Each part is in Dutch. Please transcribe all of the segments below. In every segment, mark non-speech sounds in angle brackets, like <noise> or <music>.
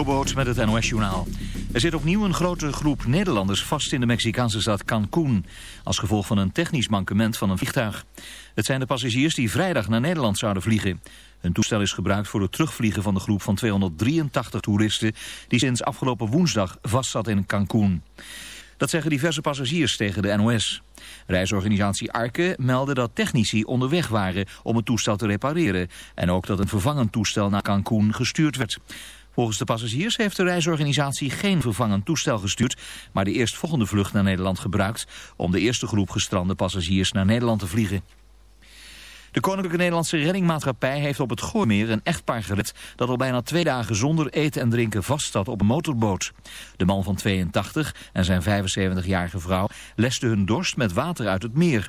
Met het NOS-journaal. Er zit opnieuw een grote groep Nederlanders vast in de Mexicaanse stad Cancún... als gevolg van een technisch mankement van een vliegtuig. Het zijn de passagiers die vrijdag naar Nederland zouden vliegen. Een toestel is gebruikt voor het terugvliegen van de groep van 283 toeristen... die sinds afgelopen woensdag vastzat in Cancún. Dat zeggen diverse passagiers tegen de NOS. Reisorganisatie Arke meldde dat technici onderweg waren om het toestel te repareren. En ook dat een vervangend toestel naar Cancún gestuurd werd. Volgens de passagiers heeft de reisorganisatie geen vervangend toestel gestuurd, maar de eerstvolgende vlucht naar Nederland gebruikt om de eerste groep gestrande passagiers naar Nederland te vliegen. De Koninklijke Nederlandse Reddingmaatschappij heeft op het Gooimeer een echtpaar gered dat al bijna twee dagen zonder eten en drinken vastzat op een motorboot. De man van 82 en zijn 75-jarige vrouw lesten hun dorst met water uit het meer.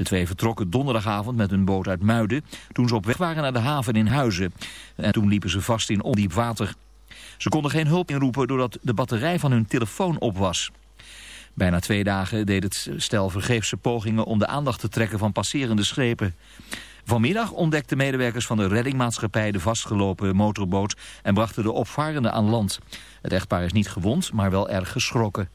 De twee vertrokken donderdagavond met hun boot uit Muiden toen ze op weg waren naar de haven in Huizen. En toen liepen ze vast in ondiep water. Ze konden geen hulp inroepen doordat de batterij van hun telefoon op was. Bijna twee dagen deed het stel vergeefse pogingen om de aandacht te trekken van passerende schepen. Vanmiddag ontdekten medewerkers van de reddingmaatschappij de vastgelopen motorboot en brachten de opvarenden aan land. Het echtpaar is niet gewond, maar wel erg geschrokken.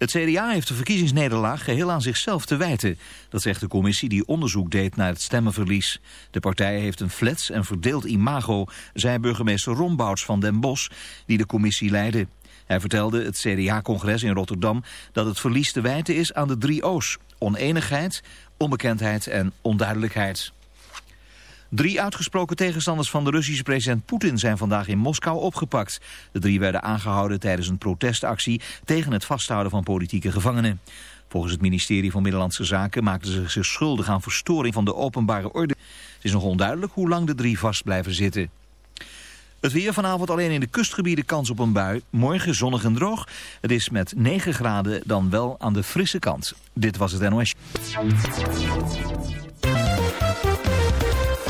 Het CDA heeft de verkiezingsnederlaag geheel aan zichzelf te wijten. Dat zegt de commissie die onderzoek deed naar het stemmenverlies. De partij heeft een flets en verdeeld imago, zei burgemeester Rombouts van Den Bosch, die de commissie leidde. Hij vertelde het CDA-congres in Rotterdam dat het verlies te wijten is aan de drie O's. Oneenigheid, onbekendheid en onduidelijkheid. Drie uitgesproken tegenstanders van de Russische president Poetin zijn vandaag in Moskou opgepakt. De drie werden aangehouden tijdens een protestactie tegen het vasthouden van politieke gevangenen. Volgens het ministerie van Middellandse Zaken maakten ze zich schuldig aan verstoring van de openbare orde. Het is nog onduidelijk hoe lang de drie vast blijven zitten. Het weer vanavond alleen in de kustgebieden kans op een bui. Morgen zonnig en droog. Het is met 9 graden dan wel aan de frisse kant. Dit was het NOS.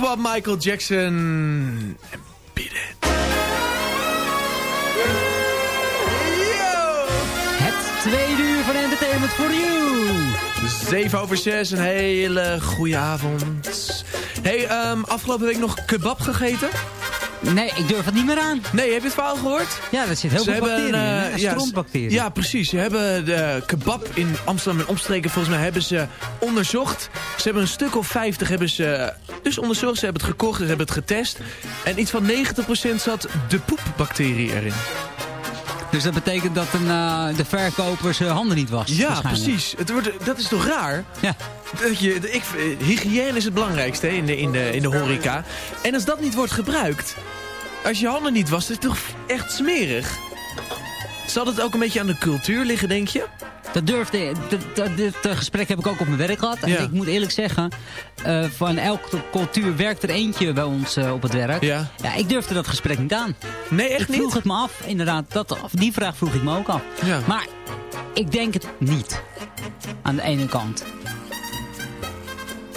Van Michael Jackson. Beat it. Het tweede uur van Entertainment for You. 7 over 6, een hele goede avond. Hey, um, afgelopen week nog kebab gegeten? Nee, ik durf het niet meer aan. Nee, heb je het verhaal gehoord? Ja, dat zit heel veel bacteriën uh, in. Ja. Ja, precies. Ze hebben de kebab in Amsterdam en omstreken volgens mij hebben ze onderzocht. Ze hebben een stuk of 50 hebben ze dus onderzocht. Ze hebben het gekocht, ze hebben het getest. En iets van 90% zat de poepbacterie erin. Dus dat betekent dat een, uh, de verkoper zijn handen niet was. Ja, precies. Het wordt, dat is toch raar? Ja. Dat je, ik, hygiëne is het belangrijkste hè, in, de, in, de, in de horeca. En als dat niet wordt gebruikt, als je handen niet was, is het toch echt smerig. Zal het ook een beetje aan de cultuur liggen, denk je? Dat durfde, dat, dit eh, gesprek heb ik ook op mijn werk gehad. En ik moet eerlijk zeggen, uh, van elke cultuur werkt er eentje bij ons uh, op het werk. Ja. ja. Ik durfde dat gesprek niet aan. Nee, echt niet? Ik vroeg het me af, inderdaad. Dat, die vraag vroeg ik me ook af. Ja. Maar ik denk het niet. Aan de ene kant.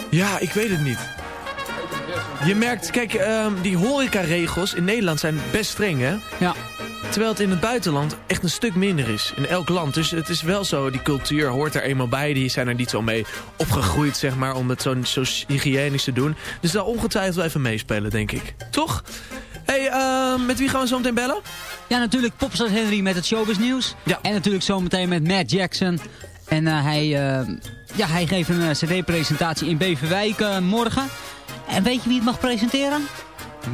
Ja, ik weet het niet. Je merkt, kijk, uh, die horecaregels in Nederland zijn best streng, hè? Ja. Terwijl het in het buitenland echt een stuk minder is. In elk land. Dus het is wel zo, die cultuur hoort er eenmaal bij. Die zijn er niet zo mee opgegroeid, zeg maar, om het zo, zo hygiënisch te doen. Dus daar ongetwijfeld wel even meespelen, denk ik. Toch? hey, uh, met wie gaan we zo meteen bellen? Ja, natuurlijk Popstars Henry met het showbiz nieuws. Ja. En natuurlijk zometeen met Matt Jackson. En uh, hij, uh, ja, hij geeft een cd-presentatie in Beverwijk morgen. En weet je wie het mag presenteren?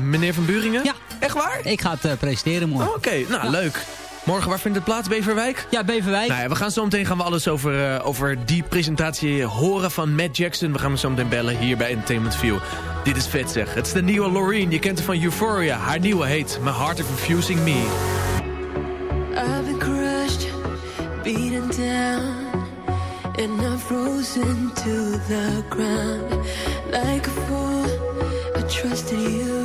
Meneer Van Buringen? Ja. Echt waar? Ik ga het uh, presenteren morgen. Oh, Oké, nou ja. leuk. Morgen, waar vindt het plaats? Beverwijk? Ja, Beverwijk. Nou ja, we gaan zo meteen gaan we alles over, uh, over die presentatie horen van Matt Jackson. We gaan hem zo meteen bellen hier bij Entertainment View. Dit is vet zeg. Het is de nieuwe Loreen. Je kent haar van Euphoria. Haar nieuwe heet My Heart is Refusing Me. I've been crushed, beaten down. And I'm frozen to the ground. Like a trusted you.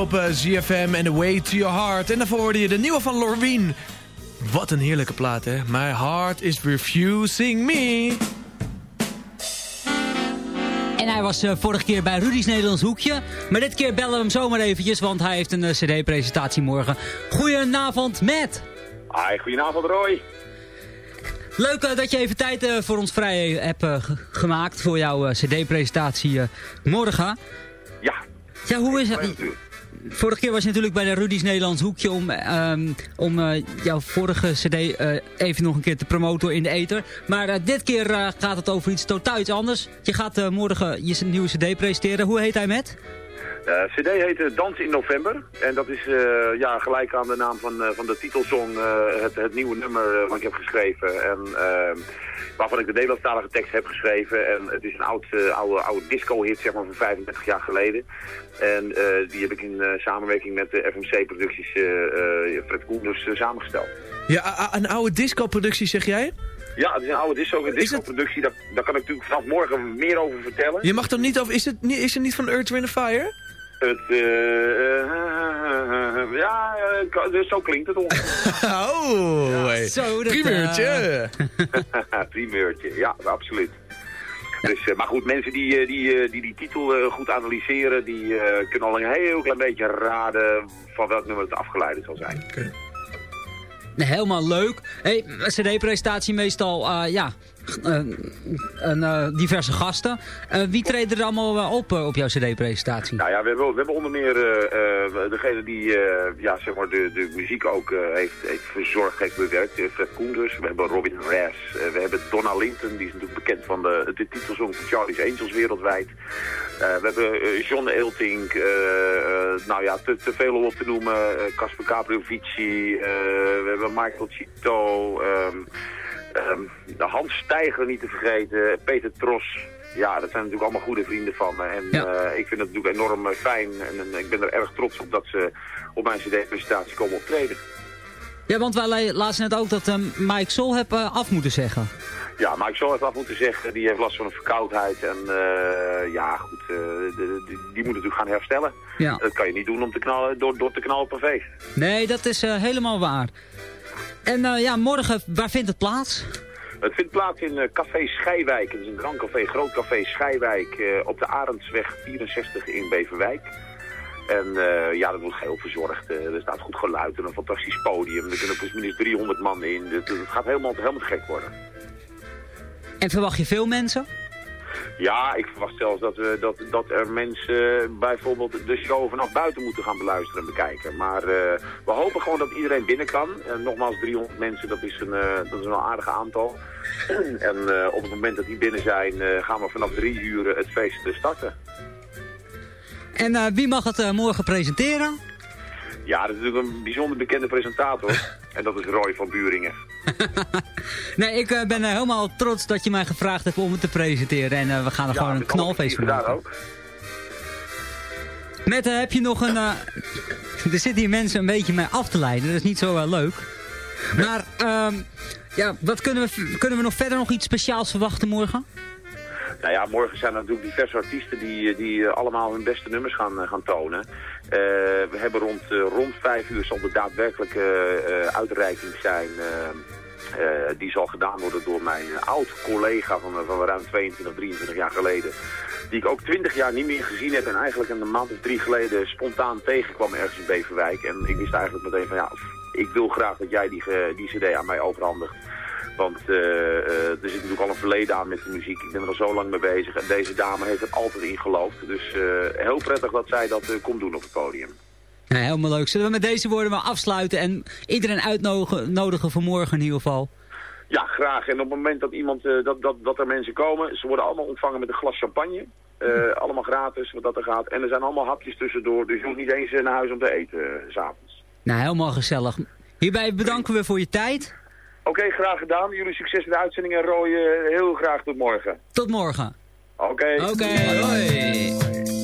Op uh, ZFM and The Way to Your Heart. En daarvoor hoorde je de nieuwe van Loreen. Wat een heerlijke plaat, hè? My heart is refusing me. En hij was uh, vorige keer bij Rudy's Nederlands Hoekje. Maar dit keer bellen we hem zomaar eventjes, want hij heeft een uh, cd-presentatie morgen. Goedenavond, Matt. Hi, goedenavond Roy. Leuk uh, dat je even tijd voor ons vrij hebt gemaakt voor jouw cd-presentatie morgen. Ja. Ja, hoe is het? Vorige keer was je natuurlijk bij de Rudy's Nederlands Hoekje om, um, om uh, jouw vorige cd uh, even nog een keer te promoten in de ether. Maar uh, dit keer gaat het over iets totaal iets anders. Je gaat morgen je nieuwe cd presenteren. Hoe heet hij met? De cd heet Dans in November. En dat is ja, gelijk aan de naam van, van de titelsong het, het nieuwe nummer wat ik heb geschreven. En ehm, waarvan ik de Nederlandstalige tekst heb geschreven. En het is een oud, oude, oude disco-hit, zeg maar, van 35 jaar geleden. En die heb ik in samenwerking met de FMC-producties Fred Koenders samengesteld. Ja, een oude disco-productie, zeg jij? Ja, het is een oude disco-productie. Daar, daar kan ik natuurlijk vanaf morgen meer over vertellen. Je mag toch niet over... Is het, is het niet van Earth, Wind Fire? Het, ja, dus zo klinkt het ongeveer. <laughs> oh, ja. Hey. Zo, dat, Primeurtje. <laughs> Primeurtje, ja, absoluut. Dus, uh, maar goed, mensen die die, die, die titel uh, goed analyseren, die uh, kunnen al een heel klein beetje raden van welk nummer het afgeleid zal zijn. Okay. Helemaal leuk. Hey, CD-presentatie meestal, ja, uh, diverse gasten. Uh, wie treden er allemaal op op jouw cd-presentatie? Nou ja, we hebben, we hebben onder meer degene die ja, zeg maar de, de muziek ook heeft, heeft verzorgd, heeft bewerkt. Fred Koenders, we hebben Robin Res, we hebben Donna Linton, die is natuurlijk bekend van de, de titelsong van Charlie's Angels wereldwijd. we hebben John Eeltink, nou ja, te, te veel om op te noemen. Casper Capriovici, we hebben Michael Cito... Um, Um, de Hans Stijger niet te vergeten, Peter Tros. Ja, dat zijn natuurlijk allemaal goede vrienden van me. En ja. uh, ik vind het natuurlijk enorm fijn. En, en, ik ben er erg trots op dat ze op mijn cd-presentatie komen optreden. Ja, want wij lazen net ook dat um, Mike Sol heb uh, af moeten zeggen. Ja, Mike Sol heeft af moeten zeggen. Die heeft last van een verkoudheid. En uh, ja, goed, de, die, die, moet natuurlijk gaan herstellen. Ja. Dat kan je niet doen om te knallen, door, door te knallen op een feest. Nee, dat is helemaal waar. En uh, ja, morgen, waar vindt het plaats? Het vindt plaats in uh, Café Schijwijk. Het is een grand café, groot café Schijwijk uh, op de Arendsweg 64 in Beverwijk. En ja, dat wordt geheel verzorgd. er staat goed geluid en een fantastisch podium. Er kunnen minstens 300 man in. Het, het gaat helemaal, helemaal gek worden. En verwacht je veel mensen? Ja, ik verwacht zelfs dat, we, dat, dat er mensen bijvoorbeeld de show vanaf buiten moeten gaan beluisteren en bekijken. Maar uh, we hopen gewoon dat iedereen binnen kan. En nogmaals, 300 mensen, dat is een, uh, dat is een aardig aantal. <clears throat> en op het moment dat die binnen zijn, gaan we vanaf drie uur het feest starten. En wie mag het morgen presenteren? Ja, dat is natuurlijk een bijzonder bekende presentator. <laughs> en dat is Roy van Buringen. <laughs> nee, ik uh, ben uh, helemaal trots dat je mij gevraagd hebt om het te presenteren. En uh, we gaan er ja, gewoon een knalfeest van maken. ook. Met heb je nog een... er zitten hier mensen een beetje mee af te leiden. Dat is niet zo leuk. Maar um, ja, wat kunnen we, kunnen we nog verder nog iets speciaals verwachten morgen? Nou ja, morgen zijn er natuurlijk diverse artiesten die, die allemaal hun beste nummers gaan, gaan tonen. We hebben rond, rond vijf uur zal de daadwerkelijke uitreiking zijn. die zal gedaan worden door mijn oud-collega van, van ruim 22, 23 jaar geleden. Die ik ook 20 jaar niet meer gezien heb en eigenlijk een maand of drie geleden spontaan tegenkwam ergens in Beverwijk. En ik wist eigenlijk meteen van ja, ik wil graag dat jij die, die cd aan mij overhandigt. Want uh, uh, er zit natuurlijk al een verleden aan met de muziek. Ik ben er al zo lang mee bezig. En deze dame heeft er altijd in geloofd. Dus uh, heel prettig dat zij dat komt doen op het podium. Ja, helemaal leuk. Zullen we met deze woorden maar afsluiten en iedereen uitnodigen voor morgen in ieder geval? Ja, graag. En op het moment dat, iemand, dat, dat, dat er mensen komen, ze worden allemaal ontvangen met een glas champagne. Uh, allemaal gratis, wat dat er gaat. En er zijn allemaal hapjes tussendoor, dus je hoeft niet eens naar huis om te eten, uh, s'avonds. Nou, helemaal gezellig. Hierbij bedanken we voor je tijd. Oké, okay, graag gedaan. Jullie succes in de uitzending en Roy, uh, heel graag tot morgen. Tot morgen. Oké. Okay. Oké, okay,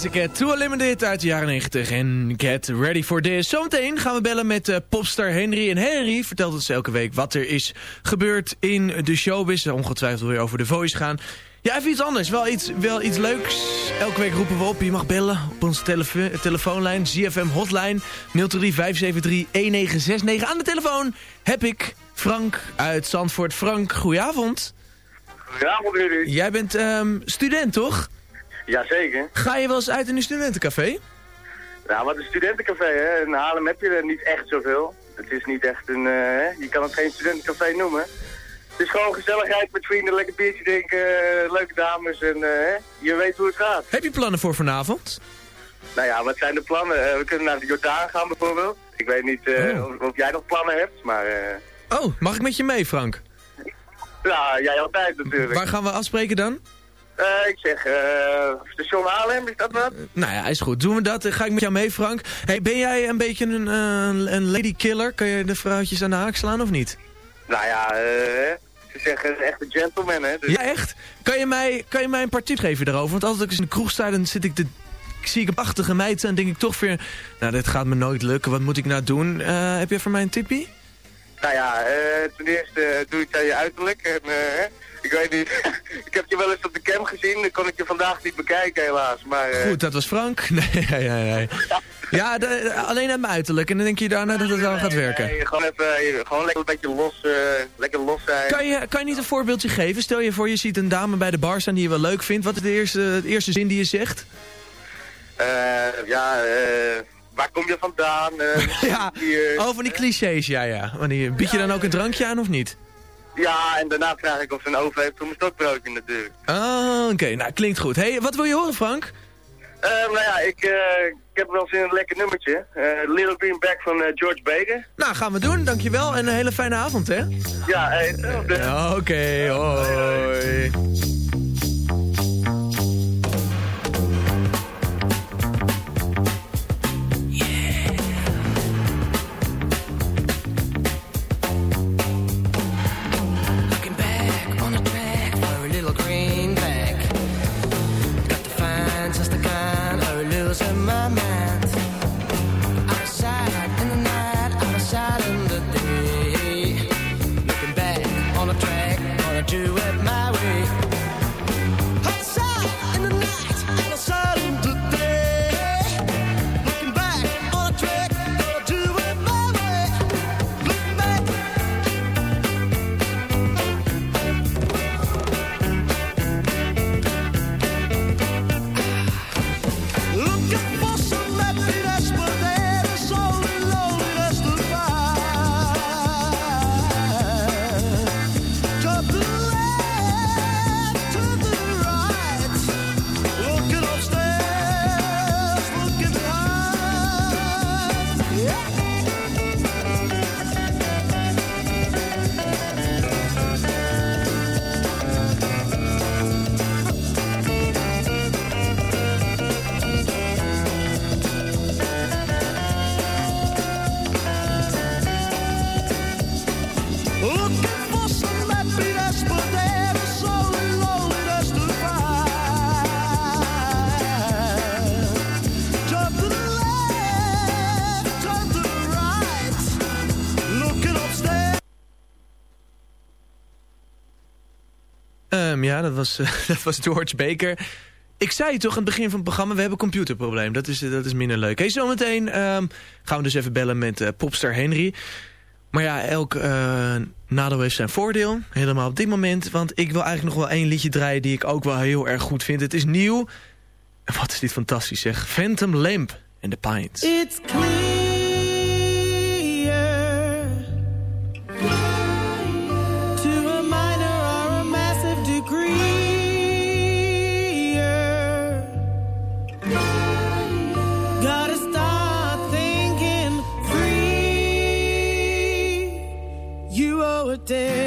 classic uh, Too Unlimited uit de jaren 90 en Get Ready for This. Zometeen gaan we bellen met uh, popstar Henry. En Henry vertelt ons elke week wat er is gebeurd in de showbiz. Ongetwijfeld weer over The Voice gaan. Ja, even iets anders. Wel iets, wel iets leuks. Elke week roepen we op. Je mag bellen op onze telefo telefoonlijn. ZFM Hotline 03 573 1969. Aan de telefoon heb ik Frank uit Zandvoort. Frank, goedenavond. Goedenavond, Rudy. Jij bent um, student, toch? Jazeker. Ga je wel eens uit in een studentencafé? Nou, wat een studentencafé, hè. In Haarlem heb je er niet echt zoveel. Het is niet echt een... Uh, je kan het geen studentencafé noemen. Het is gewoon gezelligheid met vrienden, lekker biertje drinken, uh, leuke dames en uh, je weet hoe het gaat. Heb je plannen voor vanavond? Nou ja, wat zijn de plannen? we kunnen naar de Jordaan gaan bijvoorbeeld. Ik weet niet oh. of, of, jij nog plannen hebt, maar... Oh, mag ik met je mee, Frank? Ja, jij altijd natuurlijk. Waar gaan we afspreken dan? Uh, ik zeg, uh, station Haarlem, is dat wat? Uh, nou ja, is goed. Doen we dat. Ga ik met jou mee, Frank. Hey, ben jij een beetje een, een ladykiller? Kan je de vrouwtjes aan de haak slaan of niet? Nou ja, ze zeggen echt een gentleman, hè. Dus... Ja, echt? Kan je, mij, kan je mij een paar tips geven daarover? Want als ik eens in de kroeg sta, dan zit ik de... Zie ik een prachtige meid en denk ik toch weer... Nou, dit gaat me nooit lukken. Wat moet ik nou doen? heb je voor mij een tipje? Nou ja, ten eerste doe ik aan je uiterlijk. En, ik weet niet. ik heb je wel eens op de cam gezien. Dan kon ik je vandaag niet bekijken helaas. Maar, uh... Goed, dat was Frank. <laughs> Nee, nee, nee. ja, de, alleen aan mijn uiterlijk. En dan denk je daarna dat het wel gaat werken. Nee, gewoon, even, gewoon lekker een beetje los, uh, lekker los zijn. Kan je, kan je niet een voorbeeldje geven? Stel je voor je ziet een dame bij de bar staan die je wel leuk vindt. Wat is de eerste, eerste zin die je zegt? Uh, ja, eh waar kom je vandaan? <laughs> ja, oh, van die clichés, ja, ja. Wanneer, bied je dan ook een drankje aan of niet? Ja, en daarna vraag ik of ze een oven heeft voor mijn stokbroodje natuurlijk. Ah, oké. Nou, klinkt goed. hey, wat wil je horen, Frank? Uh, nou ja, ik, uh, ik heb wel zin in een lekker nummertje. Uh, Little Green Back van George Baker. Nou, gaan we doen. Dankjewel en een hele fijne avond, hè? Ja, hey, Oké, okay, hoi. my mind. Ja, dat was, <laughs> dat was George Baker. Ik zei toch aan het begin van het programma, we hebben een computerprobleem. Dat is, dat is minder leuk. Hey, zometeen um, gaan we dus even bellen met uh, popstar Henry. Maar ja, elk uh, nadeel heeft zijn voordeel. Helemaal op dit moment. Want ik wil eigenlijk nog wel één liedje draaien die ik ook wel heel erg goed vind. Het is nieuw. En wat is dit fantastisch zeg. Phantom Lamp en The Pines. It's clear. Day.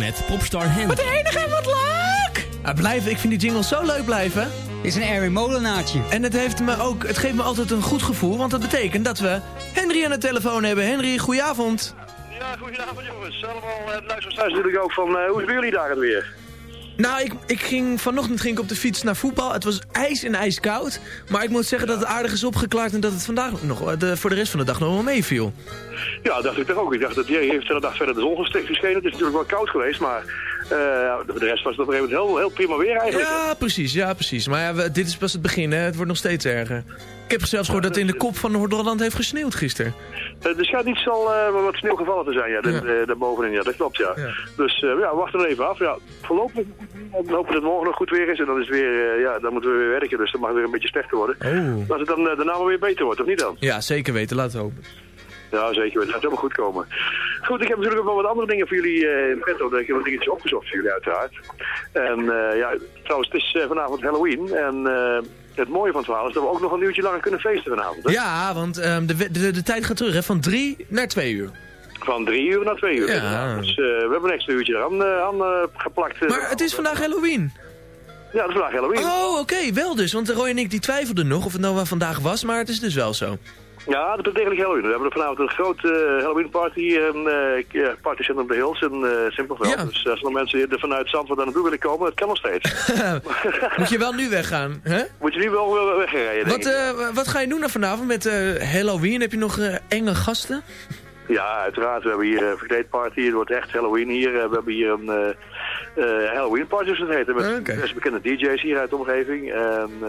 Met popstar Henry. Wat enige en wat leuk! Ah, blijf, ik vind die jingle zo leuk blijven. Dit is een Erwin Molenaartje. En het, heeft me ook, het geeft me altijd een goed gevoel, want dat betekent dat we Henry aan de telefoon hebben. Henry, goedenavond. Ja, goedenavond jongens. Allemaal uh, luisteraars thuis natuurlijk ook van, uh, hoe zijn jullie dagen weer? Nou, ik, ik ging, vanochtend ging ik op de fiets naar voetbal. Het was ijs en ijskoud. Maar ik moet zeggen dat het aardig is opgeklaard en dat het vandaag nog, de, voor de rest van de dag nog wel meeviel. Ja, dacht ik toch ook. Ik dacht dat jij heeft de dag verder de zon geschenen. Het is natuurlijk wel koud geweest, maar de rest was het op een gegeven moment heel, heel prima weer eigenlijk. Ja, precies. Ja, precies. Maar ja, we, dit is pas het begin, hè. Het wordt nog steeds erger. Ik heb zelfs gehoord dat het in de kop van Noord-Holland heeft gesneeuwd gisteren. Uh, er schijnt niet zo uh, wat sneeuw gevallen te zijn, ja, ja. daarbovenin. Ja, dat klopt, ja. ja. Dus uh, ja, we wachten er even af. Ja, voorlopig we hopen dat het morgen nog goed weer is. En dan, is weer, ja, dan moeten we weer werken, dus dan mag het weer een beetje slechter worden. Oh. Als het dan daarna weer beter wordt, of niet dan? Ja, zeker weten. Laten we hopen. Ja, zeker. Het gaat helemaal goed komen. Goed, ik heb natuurlijk ook wel wat andere dingen voor jullie uh, in petto. Ik heb wat dingetjes opgezocht voor jullie uiteraard. En uh, ja, trouwens, het is uh, vanavond Halloween. En het mooie van het verhaal is dat we ook nog een uurtje langer kunnen feesten vanavond. Hè? Ja, want um, de, de, de, tijd gaat terug, hè? Van drie naar twee uur. Van drie uur naar twee uur. Ja. Dus we hebben een extra uurtje eraan aan, geplakt. Maar het is vandaag Halloween. Ja, het is vandaag Halloween. Oh, oké, okay, wel dus. Want Roy en ik die twijfelden nog of het nou wel vandaag was, maar het is dus wel zo. Ja, dat is degelijk Halloween. We hebben vanavond een grote uh, Halloween party in uh, Party Center the Hills in uh, Simpelveld. Ja. Dus als er mensen er vanuit Zandvoort naar naartoe willen komen, dat kan nog steeds. <laughs> Moet je wel nu weggaan, hè? Moet je nu wel wegrijden, wat, wat ga je doen dan vanavond met Halloween? Heb je nog enge gasten? Ja, uiteraard. We hebben hier een verkleedparty. Het wordt echt Halloween hier. We hebben hier een uh, Halloween party, zoals het heet. Met okay. best bekende DJ's hier uit de omgeving. En uh,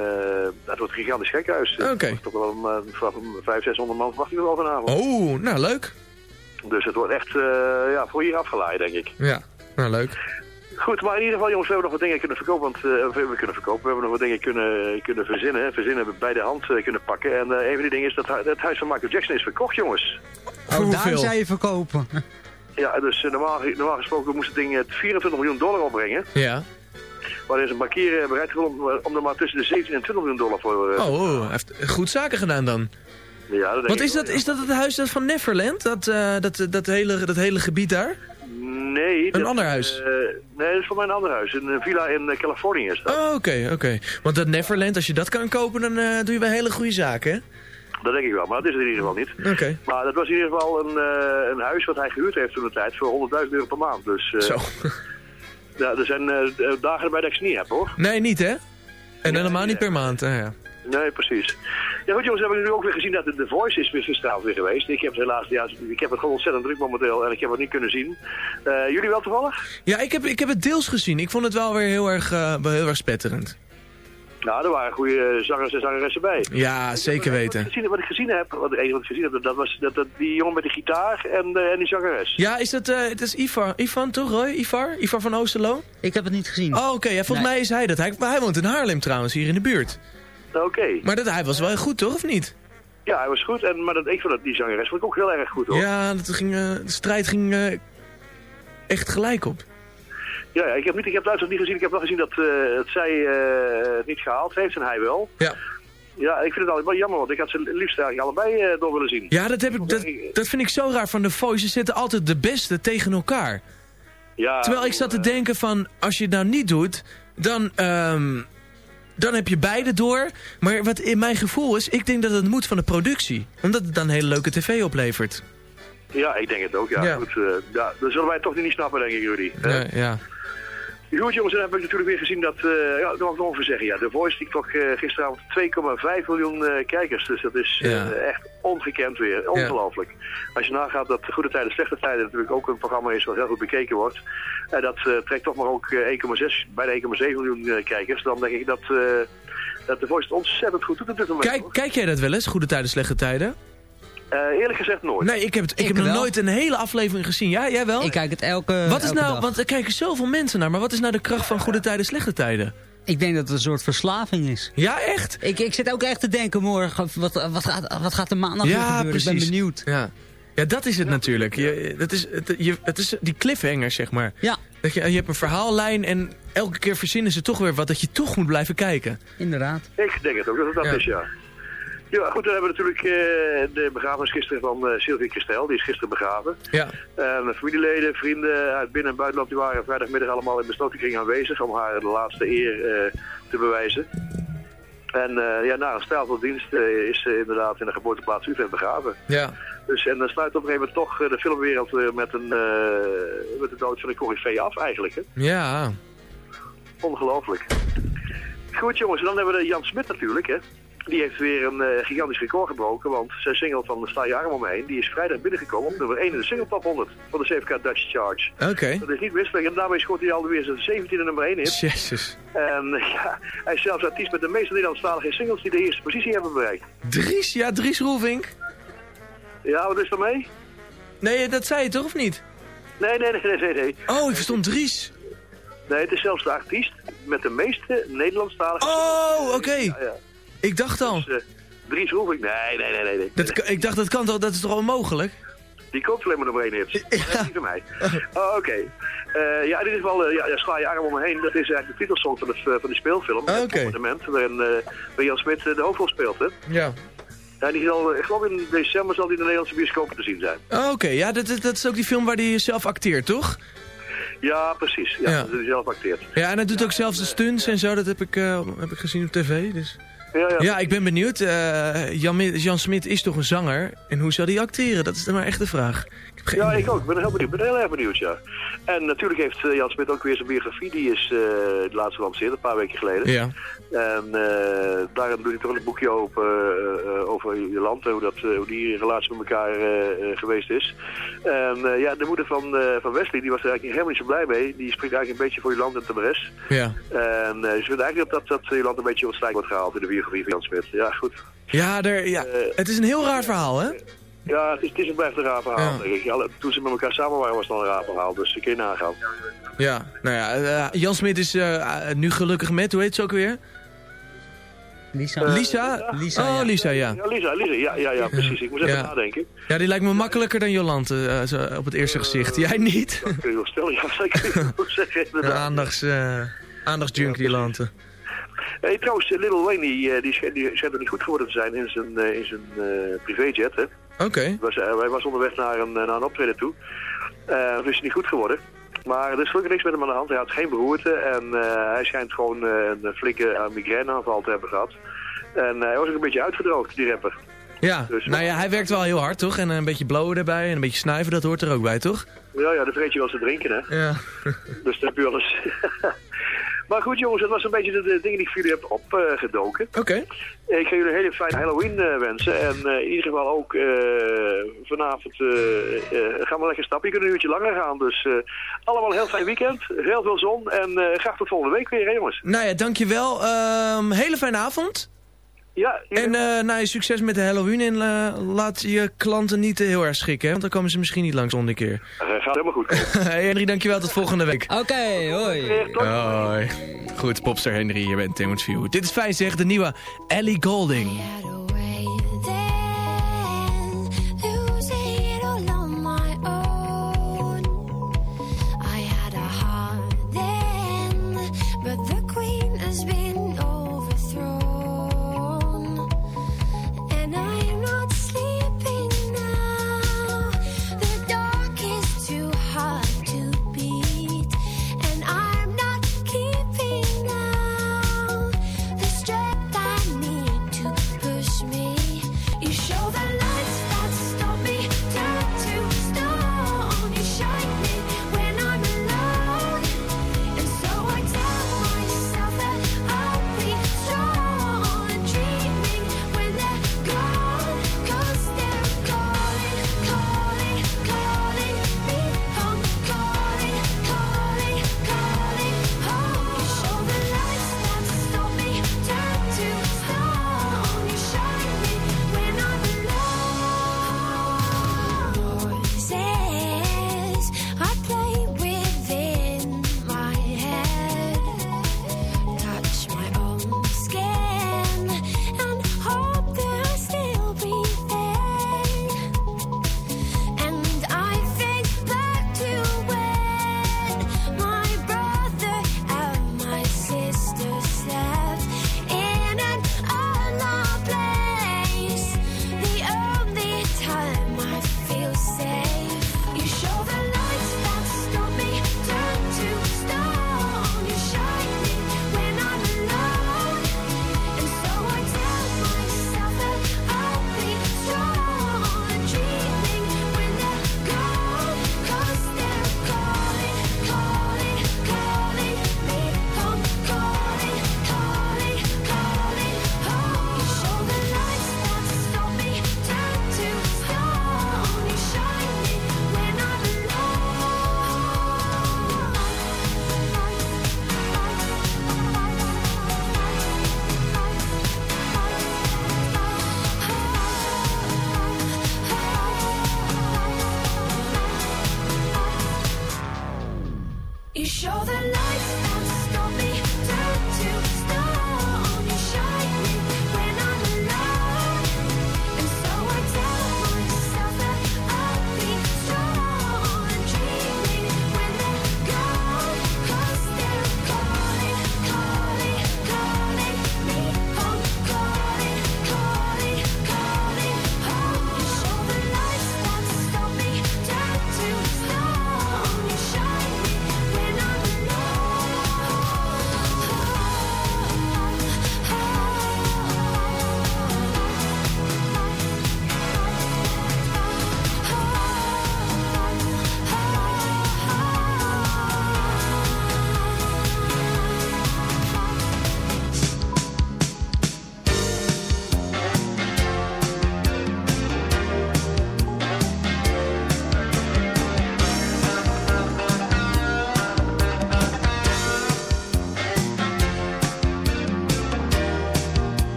dat wordt een gigantisch gekhuis. Oké. Okay. Toch wel een, uh, 500, 600 man verwacht ik er wel vanavond. Oh, nou leuk. Dus het wordt echt ja, voor hier afgeleid, denk ik. Ja, nou leuk. Goed, maar in ieder geval jongens, we hebben nog wat dingen kunnen verkopen. Want uh, we kunnen verkopen, we hebben nog wat dingen kunnen, kunnen verzinnen. Verzinnen bij de hand uh, kunnen pakken. En uh, een van die dingen is dat het huis van Michael Jackson is verkocht, jongens. Oh, daar zou je verkopen. <laughs> Ja, dus normaal, normaal gesproken moest het ding 24 miljoen dollar opbrengen. Ja. Maar is een bankier bereid om, om er maar tussen de 17 en 20 miljoen dollar voor... Oh, hij heeft goed zaken gedaan dan. Ja, dat Wat is dat, is dat het huis dat van Neverland? Dat, uh, dat, dat, hele, dat hele gebied daar? Nee. Een dat, ander huis? Uh, nee, dat is voor mij een ander huis. Een villa in Californië is dat. Oh, oké, okay, oké. Okay. Want dat Neverland, als je dat kan kopen, dan doe je wel hele goede zaken, hè? Dat denk ik wel, maar dat is het in ieder geval niet. Okay. Maar dat was in ieder geval een, uh, een huis wat hij gehuurd heeft toen de tijd voor 100.000 euro per maand. Dus, uh, Zo. <laughs> ja, er zijn uh, dagen erbij dat ik ze niet heb hoor. Nee, niet hè? En nee, helemaal nee, niet per maand, ah, ja. Nee, precies. Ja goed jongens, we hebben nu ook weer gezien dat de The Voice is weer gisteravond weer geweest. Ik heb helaas, ja, ik heb het gewoon ontzettend druk momenteel en ik heb het niet kunnen zien. jullie wel toevallig? Ja, ik heb, ik heb het deels gezien. Ik vond het wel weer heel erg, heel erg spetterend. Nou, er waren goede zangers en zangeressen bij. Ja, zeker weten. Wat ik gezien, wat ik gezien heb, wat, wat ik gezien heb, dat was dat, dat, die jongen met de gitaar en, uh, en die zangeres. Ja, is dat, uh, het is Ivar, Ivan toch Roy? Ivar? Ivar van Oosterlo? Ik heb het niet gezien. Oh, oké. Okay. Ja, volgens nee. mij is hij dat. Hij, hij woont in Haarlem trouwens, hier in de buurt. Oké. Okay. Maar dat, hij was wel goed, toch? Of niet? Ja, hij was goed. En, maar dat, ik vond dat die zangeres vond ik ook heel erg goed, hoor. Ja, dat ging, uh, de strijd ging echt gelijk op. Ja, ik heb, niet, ik heb het niet gezien. Ik heb wel gezien dat, uh, dat zij het niet gehaald heeft en hij wel. Ja. Ja, ik vind het altijd wel jammer, want ik had ze liefst eigenlijk allebei uh, door willen zien. Ja, dat, heb ik, dat, dat vind ik zo raar van de Voice. Ze zitten altijd de beste tegen elkaar. Ja, Terwijl ik zat te denken van, als je het nou niet doet, dan, um, dan heb je beide door. Maar wat in mijn gevoel is, ik denk dat het moet van de productie. Omdat het dan een hele leuke tv oplevert. Ja, ik denk het ook. Ja, Ja. Goed, uh, ja, dat zullen wij toch niet snappen, denk ik. Ja, ja. Goed jongens, dan heb ik natuurlijk weer gezien dat, uh, ja, dat mag ik nog even zeggen, ja, The Voice die toch uh, gisteravond 2,5 miljoen uh, kijkers. Dus dat is Ja. echt ongekend weer, ongelooflijk. Als je nagaat dat Goede Tijden, Slechte Tijden natuurlijk ook een programma is wat heel goed bekeken wordt. En dat trekt toch maar ook 1,6, bijna 1,7 miljoen kijkers. Dan denk ik dat, dat The Voice het ontzettend goed doet op dit moment. Kijk, kijk jij dat wel eens, Goede Tijden, Slechte Tijden? Uh, eerlijk gezegd nooit. Nee, ik heb, het, ik Ik heb nog nooit een hele aflevering gezien. Ja, jij wel? Ik kijk het elke wat is elke nou, dag. want er kijken zoveel mensen naar, maar wat is nou de kracht van goede tijden, slechte tijden? Ik denk dat het een soort verslaving is. Ja, echt? Ik, ik zit ook echt te denken morgen, wat, wat, gaat, wat gaat er maandag weer ja, gebeuren? precies. Ik ben benieuwd. Ja, ja dat is het natuurlijk. Je, dat is, het, je, het is die cliffhanger, zeg maar. Ja, Dat je, je hebt een verhaallijn en elke keer verzinnen ze toch weer wat dat je toch moet blijven kijken. inderdaad. Ik denk het ook dat het dat Ja. is, ja. Ja, goed, dan hebben we natuurlijk uh, de begrafenis gisteren van uh, Sylvie Christel. Die is gisteren begraven. Ja. Uh, familieleden, vrienden uit binnen- en buitenland die waren vrijdagmiddag allemaal in besloten kring aanwezig om haar de laatste eer te bewijzen. En ja, na een stijl van dienst is ze inderdaad in de geboorteplaats Utrecht begraven. Ja. Dus, en dan sluit op een gegeven moment toch de filmwereld met, een, met de dood van een corifee af eigenlijk. Hè? Ja. Ongelooflijk. Goed jongens, en dan hebben we Jan Smit natuurlijk hè. Die heeft weer een uh, gigantisch record gebroken, want zijn single van Sta je arm omheen, die is vrijdag binnengekomen op nummer 1 in de single top 100 van de 7K Dutch Charge. Oké. Dat is niet mislukt en daarmee schoot hij alweer zijn 17e nummer 1 in. Jezus. En ja, hij is zelfs artiest met de meeste Nederlandstalige singles die de eerste positie hebben bereikt. Dries, ja, Dries Roelvink. Ja, wat is er mee? Nee, dat zei je toch of niet? Nee, nee, nee, nee, nee. Oh, ik verstond Dries. Nee, het is zelfs de artiest met de meeste Nederlandstalige Oh, oké. Okay. Ja, ja. Ik dacht al. Dus, uh, Dries Roelvink, nee, nee, nee. nee. Dat, ik dacht, dat kan toch, dat is toch onmogelijk? Die koopt alleen maar nummer 1 hits. Ja. niet van mij. Oh, oké. Okay. Uh, ja, in ieder geval, uh, ja, ja, Sla je arm om me heen. Dat is eigenlijk de titelsong van, het, uh, van de speelfilm. Oh, Oké. Okay. Waarin, waar Jan Smit de hoofdrol speelt, hè? Ja. Ja, die zal, ik geloof in december zal die in de Nederlandse bioscopen te zien zijn. Oh, Oké, okay. ja, dat, dat is ook die film waar hij zelf acteert, toch? Ja, precies. Ja, ja. dat hij zelf acteert. Ja, en hij doet ook zelfs de stunts en zo. Dat heb ik, heb ik gezien op tv, dus... Ja, ja. ja, ik ben benieuwd. Uh, Jan, Jan Smit is toch een zanger? En hoe zal hij acteren? Dat is dan maar echt de vraag. Ik ja, ik ook. Ik ben heel benieuwd. Ik ben heel erg benieuwd, ja. En natuurlijk heeft uh, Jan Smit ook weer zijn biografie. Die is uh, de laatste gelanceerd, een paar weken geleden. Ja. En daarin doet hij toch een boekje open over je land. Hoe, dat, hoe die relatie met elkaar geweest is. En ja, de moeder van, van Wesley, die was er eigenlijk helemaal niet zo blij mee. Die spreekt eigenlijk een beetje voor je land en Tamares. Ja. En ze vindt eigenlijk dat, dat je land een beetje stijk wordt gehaald in de biografie van Jan Smit. Ja, goed. Ja, er, ja. het is een heel raar verhaal, hè? Ja, het is, het is een blijft een raar verhaal. Ja. Denk ik. Toen ze met elkaar samen waren was het al een raar verhaal. Dus kun je nagaan. Ja, nou ja, uh, Jan Smit is uh, nu gelukkig met, hoe heet ze ook weer? Lisa. Uh, Lisa? Lisa? Oh, Lisa, ja. Ja, Lisa, Lisa. Ja, ja, ja precies. Ik moet even ja. nadenken. Ja, die lijkt me makkelijker dan Jolante uh, op het eerste gezicht. Jij niet? Dat kun je wel stellen. Ja, zeker. <laughs> zeggen, inderdaad. Aandachts, uh, aandachtsjunkie, Jolante. Hey, trouwens, Little Wayne, die, die, die, die schijnt er niet goed geworden te zijn in zijn, in zijn privéjet. Oké. Okay. Was, hij was onderweg naar een, naar een optreden toe. Dus is niet goed geworden. Maar er is gelukkig niks met hem aan de hand. Hij had geen beroerte en uh, hij schijnt gewoon uh, een flinke migraineaanval te hebben gehad. En hij was ook een beetje uitgedroogd, die rapper. Ja, dus, nou ja, hij werkt wel heel hard, toch? En een beetje blowen erbij en een beetje snuiven, dat hoort er ook bij, toch? Ja, ja, dat vergeet je wel eens te drinken, hè? Ja. dus dat heb je wel eens... <laughs> Maar goed jongens, dat was een beetje de, de dingen die ik voor jullie heb opgedoken. Oké. Okay. Ik ga jullie een hele fijne Halloween uh, wensen. En uh, in ieder geval ook vanavond gaan we lekker stappen. Je kunt een uurtje langer gaan. Dus allemaal een heel fijn weekend. Heel veel zon. En graag tot volgende week weer, hè, jongens. Nou ja, dankjewel. Um, hele fijne avond. Ja. En uh, nou, succes met de Halloween en uh, laat je klanten niet heel erg schrikken, hè? want dan komen ze misschien niet langs onder keer. Gaat helemaal goed. <laughs> hey Henry, dankjewel, tot volgende week. Oké, okay, hoi. Hoi. Goed, popster Henry, je bent Timothy View. Dit is fijn zeg, de nieuwe Ellie Golding.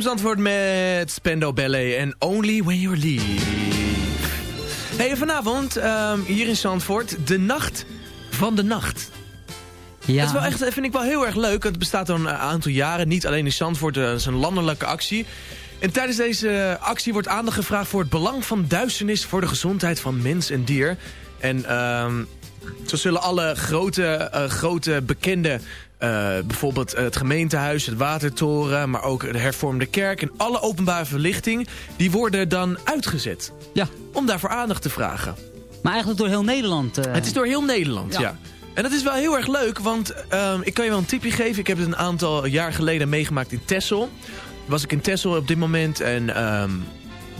ZFM antwoord met Spendo Ballet en Only When You're Leave. Hey, vanavond um, hier in Zandvoort, de Nacht van de Nacht. Ja. Dat is wel echt, vind ik wel heel erg leuk. Het bestaat al een aantal jaren. Niet alleen in Zandvoort, het is een landelijke actie. En tijdens deze actie wordt aandacht gevraagd voor het belang van duisternis... voor de gezondheid van mens en dier. En um, zo zullen alle grote, uh, grote bekende bijvoorbeeld het gemeentehuis, het watertoren... maar ook de hervormde kerk en alle openbare verlichting... die worden dan uitgezet. Ja. Om daarvoor aandacht te vragen. Maar eigenlijk door heel Nederland. Uh... Het is door heel Nederland, ja. ja. En dat is wel heel erg leuk, want um, ik kan je wel een tipje geven. Ik heb het een aantal jaar geleden meegemaakt in Texel. Was ik in Texel op dit moment en... Um,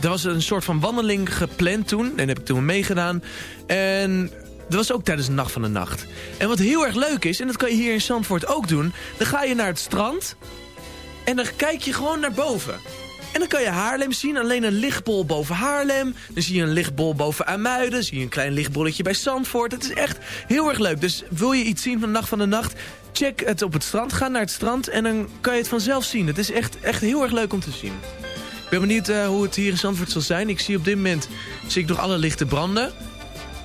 er was een soort van wandeling gepland toen. En heb ik toen meegedaan. En dat was ook tijdens de Nacht van de Nacht. En wat heel erg leuk is, en dat kan je hier in Zandvoort ook doen... dan ga je naar het strand en dan kijk je gewoon naar boven. En dan kan je Haarlem zien, alleen een lichtbol boven Haarlem. Dan zie je een lichtbol boven Amuiden. zie je een klein lichtbolletje bij Zandvoort. Het is echt heel erg leuk. Dus wil je iets zien van de Nacht van de Nacht... check het op het strand, ga naar het strand en dan kan je het vanzelf zien. Het is echt, echt heel erg leuk om te zien. Ik ben benieuwd uh, hoe het hier in Zandvoort zal zijn. Ik zie op dit moment zie ik nog alle lichten branden.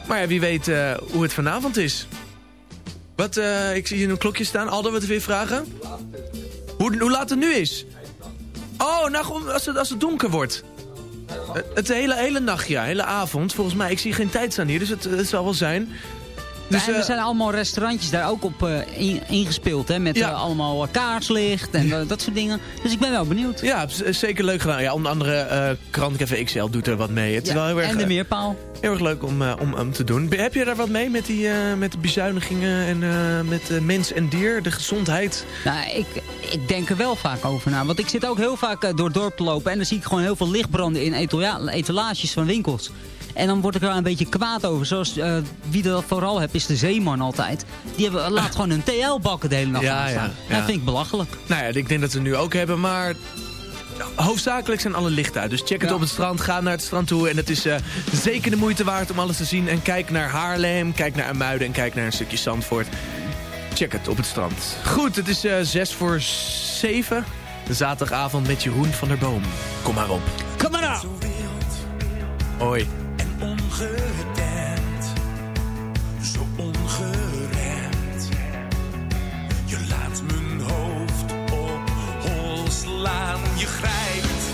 Maar ja, wie weet uh, hoe het vanavond is. Wat, uh, ik zie hier een klokje staan. Aldo, wat weer vragen? Hoe, laat het nu is? Oh, nou, als het, als het donker wordt. Het hele, hele nacht, ja. Hele avond. Volgens mij, ik zie geen tijd staan hier, dus het, het zal wel zijn. Dus, er zijn allemaal restaurantjes daar ook op uh, ingespeeld. Hè, met ja. uh, allemaal kaarslicht en dat soort dingen. Dus ik ben wel benieuwd. Ja, zeker leuk gedaan. Ja, onder andere Krantcafé XL doet er wat mee. Het ja, is wel heel erg, en de meerpaal. Heel erg leuk om, om, om te doen. Heb je daar wat mee met, die, met de bezuinigingen en met mens en dier? De gezondheid? Nou, ik, ik denk er wel vaak over na. Want ik zit ook heel vaak door het dorp te lopen. En dan zie ik gewoon heel veel lichtbranden in etalages van winkels. En dan word ik er wel een beetje kwaad over. Zoals uh, wie dat vooral hebt, is de zeeman altijd. Die hebben, laat gewoon hun TL bakken de hele nacht ja, ja, ja, Dat vind ik belachelijk. Nou ja, ik denk dat ze het nu ook hebben, maar... Hoofdzakelijk zijn alle lichten uit. Dus check het op het strand, ga naar het strand toe. En het is uh, zeker de moeite waard om alles te zien. En kijk naar Haarlem, kijk naar Amuiden en kijk naar een stukje Zandvoort. Check het op het strand. Goed, het is uh, 6 voor 7. De zaterdagavond met Jeroen van der Boom. Kom maar op. Kom maar op. Hoi zo hol slaan, je grijpt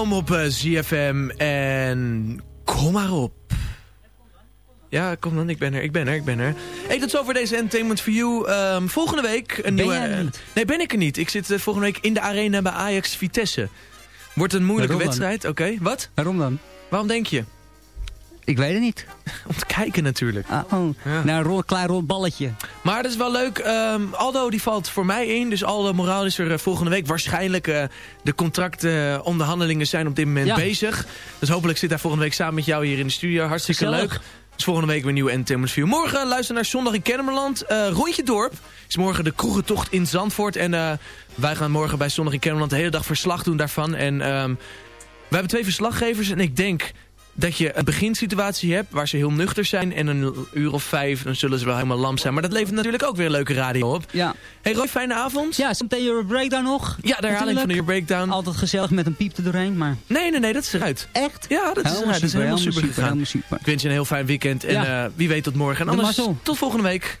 Boom op eh, ZFM en kom maar op. Ja, kom dan, ik ben er, ik ben er, ik ben er. Hey, tot zover deze Entertainment for You. Ehm, volgende week een Ben nieuwe... er niet? Nee, ben ik er niet. Ik zit eh, volgende week in de arena bij Ajax Vitesse. Wordt een moeilijke wedstrijd, oké. Wat? Waarom dan? Waarom denk je? Ik weet het niet. <laughs> Om te kijken natuurlijk. Ah, oh. Ja. Nou, een klein rond balletje. Maar dat is wel leuk. Ehm, Aldo die valt voor mij in. Dus Aldo Moraal is er eh, volgende week. Waarschijnlijk uh, de contractonderhandelingen zijn op dit moment Ja. bezig. Dus hopelijk zit hij volgende week samen met jou hier in de studio. Hartstikke Gezellig. leuk. Dus volgende week weer een nieuwe Entertainment View. Morgen luister naar Zondag in Kennemerland. Eh, Rondje Dorp is morgen de kroegentocht in Zandvoort. En eh, wij gaan morgen bij Zondag in Kennemerland de hele dag verslag doen daarvan. En ehm, we hebben twee verslaggevers. En ik denk dat je een beginsituatie hebt waar ze heel nuchter zijn. En een uur of vijf, dan zullen ze wel helemaal lam zijn. Maar dat levert natuurlijk ook weer leuke radio op. Ja. Hey Roy, fijne avond. Ja, zometeen Euro Breakdown nog. Ja, de herhaling van de Euro Breakdown. Altijd gezellig met een piep er doorheen, maar... Nee, nee, nee, dat is eruit. Echt? Ja, dat is eruit. Dat is super, helemaal super, super, gegaan. helemaal super. Ik wens je een heel fijn weekend. En Ja. eh, wie weet tot morgen. En De anders tot volgende week.